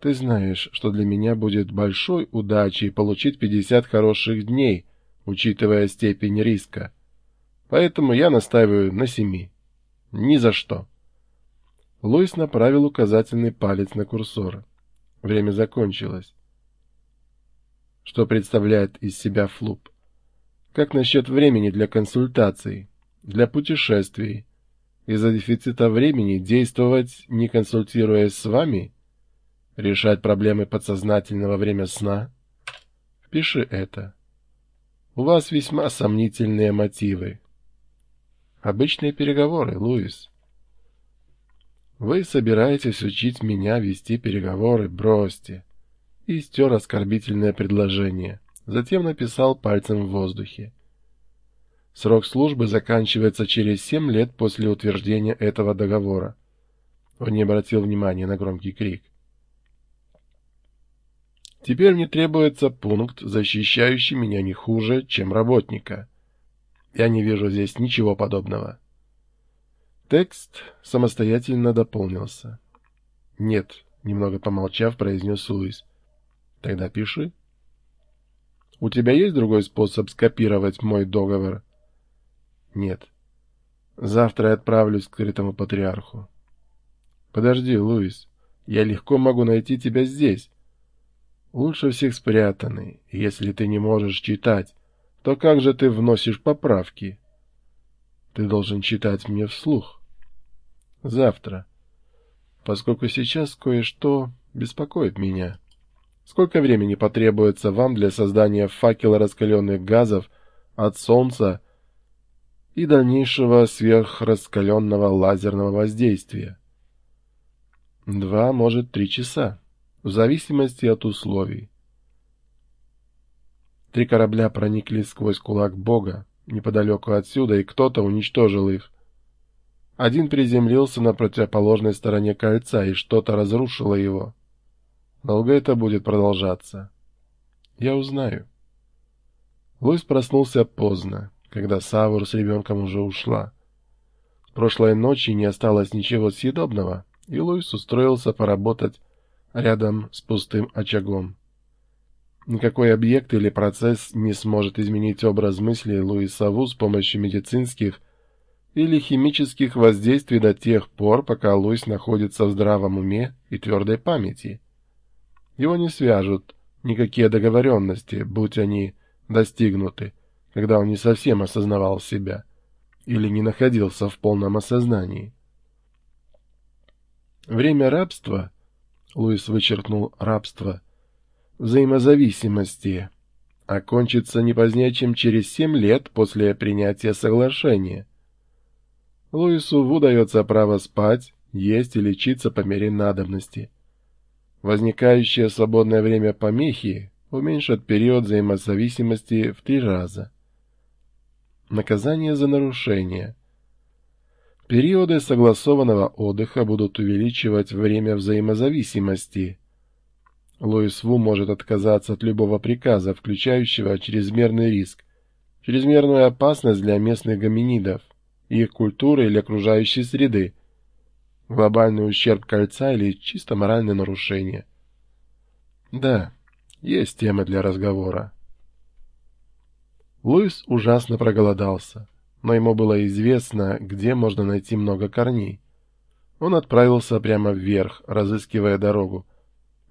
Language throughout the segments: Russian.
Ты знаешь, что для меня будет большой удачей получить 50 хороших дней, учитывая степень риска. Поэтому я настаиваю на семи. Ни за что. Луис направил указательный палец на курсор. Время закончилось. Что представляет из себя флуп? Как насчет времени для консультаций, для путешествий? Из-за дефицита времени действовать, не консультируясь с вами? Решать проблемы подсознательного время сна? Пиши это. У вас весьма сомнительные мотивы. Обычные переговоры, Луис. Вы собираетесь учить меня вести переговоры, бросьте. И стер оскорбительное предложение. Затем написал пальцем в воздухе. Срок службы заканчивается через семь лет после утверждения этого договора. Он не обратил внимания на громкий крик. Теперь мне требуется пункт, защищающий меня не хуже, чем работника. Я не вижу здесь ничего подобного. Текст самостоятельно дополнился. «Нет», — немного помолчав, произнес Луис. «Тогда пиши». «У тебя есть другой способ скопировать мой договор?» «Нет. Завтра я отправлюсь к скрытому патриарху». «Подожди, Луис, я легко могу найти тебя здесь». «Лучше всех спрятанный. Если ты не можешь читать, то как же ты вносишь поправки?» «Ты должен читать мне вслух». Завтра. Поскольку сейчас кое-что беспокоит меня. Сколько времени потребуется вам для создания факела раскаленных газов от Солнца и дальнейшего сверхраскаленного лазерного воздействия? Два, может, три часа, в зависимости от условий. Три корабля проникли сквозь кулак Бога, неподалеку отсюда, и кто-то уничтожил их. Один приземлился на противоположной стороне кольца, и что-то разрушило его. Долго это будет продолжаться? Я узнаю. Луис проснулся поздно, когда Савур с ребенком уже ушла. Прошлой ночи не осталось ничего съедобного, и Луис устроился поработать рядом с пустым очагом. Никакой объект или процесс не сможет изменить образ мысли Луиса с помощью медицинских или химических воздействий до тех пор, пока Луис находится в здравом уме и твердой памяти. Его не свяжут никакие договоренности, будь они достигнуты, когда он не совсем осознавал себя или не находился в полном осознании. Время рабства, Луис вычеркнул рабство, взаимозависимости, окончится не позднее, чем через семь лет после принятия соглашения – Луису Ву право спать, есть и лечиться по мере надобности. Возникающее свободное время помехи уменьшат период взаимозависимости в три раза. Наказание за нарушение. Периоды согласованного отдыха будут увеличивать время взаимозависимости. Луис Ву может отказаться от любого приказа, включающего чрезмерный риск, чрезмерную опасность для местных гоминидов, их культуры или окружающей среды, глобальный ущерб кольца или чисто моральное нарушение. Да, есть темы для разговора. Луис ужасно проголодался, но ему было известно, где можно найти много корней. Он отправился прямо вверх, разыскивая дорогу,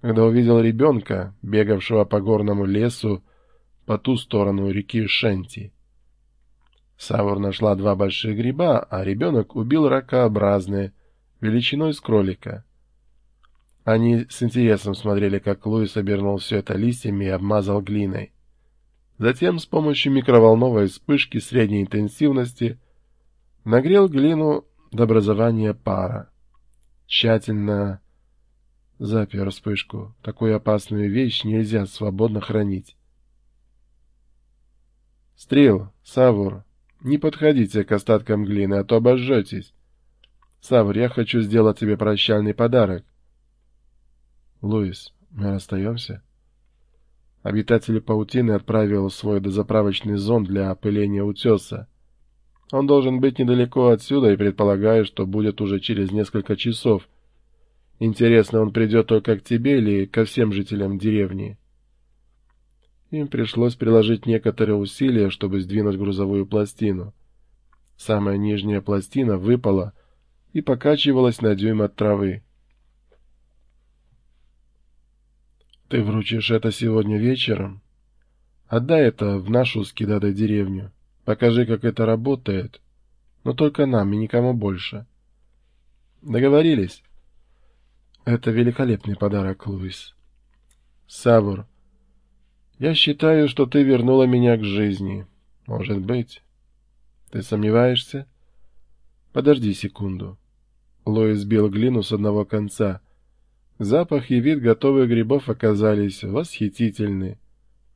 когда увидел ребенка, бегавшего по горному лесу по ту сторону реки Шенти. Савур нашла два больших гриба, а ребенок убил ракообразные, величиной с кролика. Они с интересом смотрели, как Луис обернул все это листьями и обмазал глиной. Затем с помощью микроволновой вспышки средней интенсивности нагрел глину до образования пара. Тщательно запер вспышку. Такую опасную вещь нельзя свободно хранить. «Стрел, Савур, не подходите к остаткам глины, а то обожжетесь. Савр, я хочу сделать тебе прощальный подарок. Луис, мы расстаемся? Обитатель паутины отправил свой дозаправочный зонд для опыления утеса. Он должен быть недалеко отсюда и предполагаю, что будет уже через несколько часов. Интересно, он придет только к тебе или ко всем жителям деревни? Им пришлось приложить некоторые усилия, чтобы сдвинуть грузовую пластину. Самая нижняя пластина выпала и покачивалась на дюйм от травы. «Ты вручишь это сегодня вечером? Отдай это в нашу скидадой деревню. Покажи, как это работает. Но только нам и никому больше». «Договорились?» «Это великолепный подарок, Луис». «Савур». Я считаю, что ты вернула меня к жизни. Может быть. Ты сомневаешься? Подожди секунду. Лоис бил глину с одного конца. Запах и вид готовых грибов оказались восхитительны.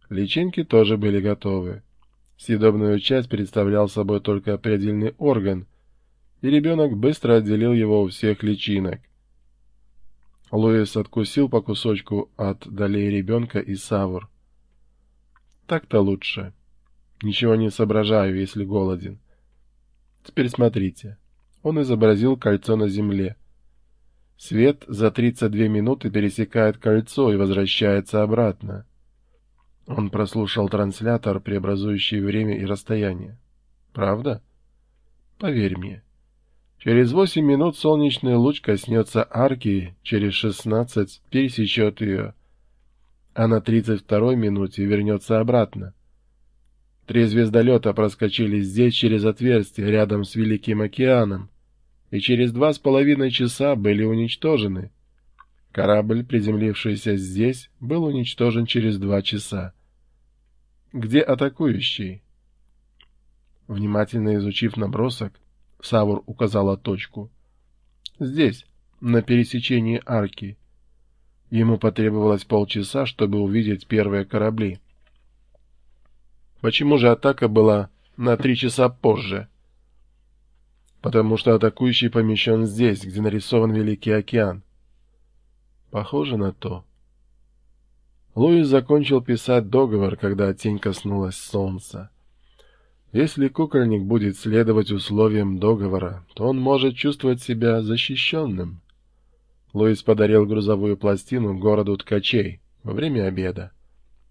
Личинки тоже были готовы. Съедобную часть представлял собой только предельный орган, и ребенок быстро отделил его у всех личинок. Луис откусил по кусочку от долей ребенка и савур. Так-то лучше. Ничего не соображаю, если голоден. Теперь смотрите. Он изобразил кольцо на земле. Свет за 32 минуты пересекает кольцо и возвращается обратно. Он прослушал транслятор, преобразующий время и расстояние. Правда? Поверь мне. Через 8 минут солнечный луч коснется арки, через 16 пересечет ее, а на 32-й минуте вернется обратно. Три звездолета проскочили здесь через отверстие рядом с Великим океаном, и через два с половиной часа были уничтожены. Корабль, приземлившийся здесь, был уничтожен через два часа. Где атакующий? Внимательно изучив набросок, Савур указала точку. Здесь, на пересечении арки. Ему потребовалось полчаса, чтобы увидеть первые корабли. Почему же атака была на три часа позже? Потому что атакующий помещен здесь, где нарисован Великий океан. Похоже на то. Луис закончил писать договор, когда тень коснулась солнца. Если кукольник будет следовать условиям договора, то он может чувствовать себя защищенным. Луис подарил грузовую пластину городу ткачей во время обеда.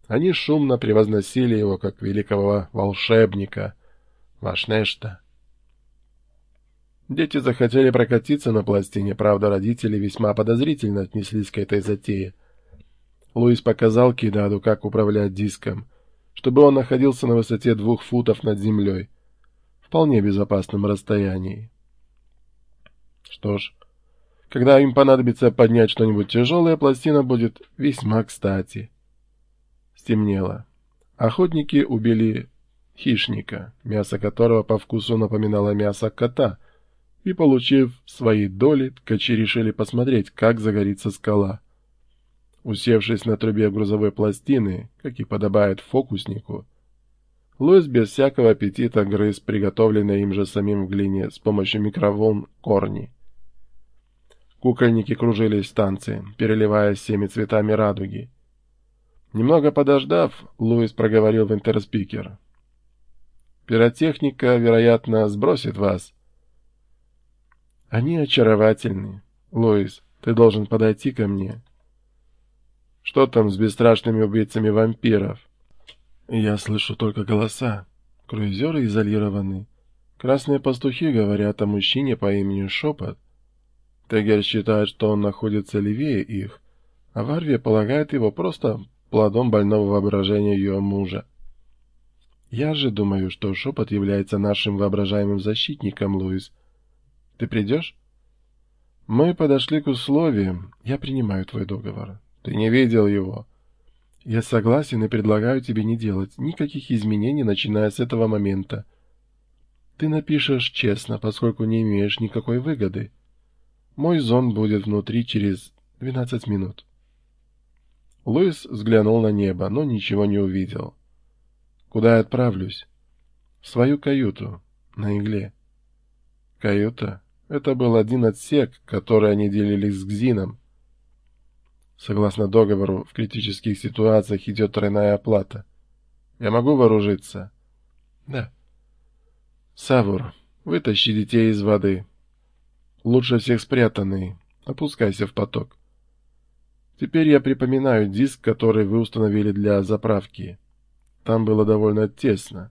Они шумно превозносили его как великого волшебника, Вашнешта. Дети захотели прокатиться на пластине, правда, родители весьма подозрительно отнеслись к этой затее. Луис показал Кидаду, как управлять диском, чтобы он находился на высоте двух футов над землей, вполне безопасном расстоянии. Что ж, когда им понадобится поднять что-нибудь тяжелое, пластина будет весьма кстати. Стемнело. Охотники убили хищника, мясо которого по вкусу напоминало мясо кота, и, получив свои доли, ткачи решили посмотреть, как загорится скала. Усевшись на трубе грузовой пластины, как и подобает фокуснику, Луис без всякого аппетита грыз приготовленные им же самим в глине с помощью микроволн корни. Кукольники кружились в танце, переливаясь всеми цветами радуги. Немного подождав, Луис проговорил в интерспикер. «Пиротехника, вероятно, сбросит вас». «Они очаровательны. Луис, ты должен подойти ко мне». «Что там с бесстрашными убийцами вампиров?» «Я слышу только голоса. Круизеры изолированы. Красные пастухи говорят о мужчине по имени Шепот». Тегер считает, что он находится левее их, а Варвия полагает его просто плодом больного воображения ее мужа. Я же думаю, что шепот является нашим воображаемым защитником, Луис. Ты придешь? Мы подошли к условиям. Я принимаю твой договор. Ты не видел его. Я согласен и предлагаю тебе не делать никаких изменений, начиная с этого момента. Ты напишешь честно, поскольку не имеешь никакой выгоды. Мой зон будет внутри через 12 минут. Луис взглянул на небо, но ничего не увидел. Куда я отправлюсь? В свою каюту, на игле. Каюта? Это был один отсек, который они делили с Гзином. Согласно договору, в критических ситуациях идет тройная оплата. Я могу вооружиться? Да. Савур, вытащи детей из воды. Лучше всех спрятанный. Опускайся в поток. Теперь я припоминаю диск, который вы установили для заправки. Там было довольно тесно.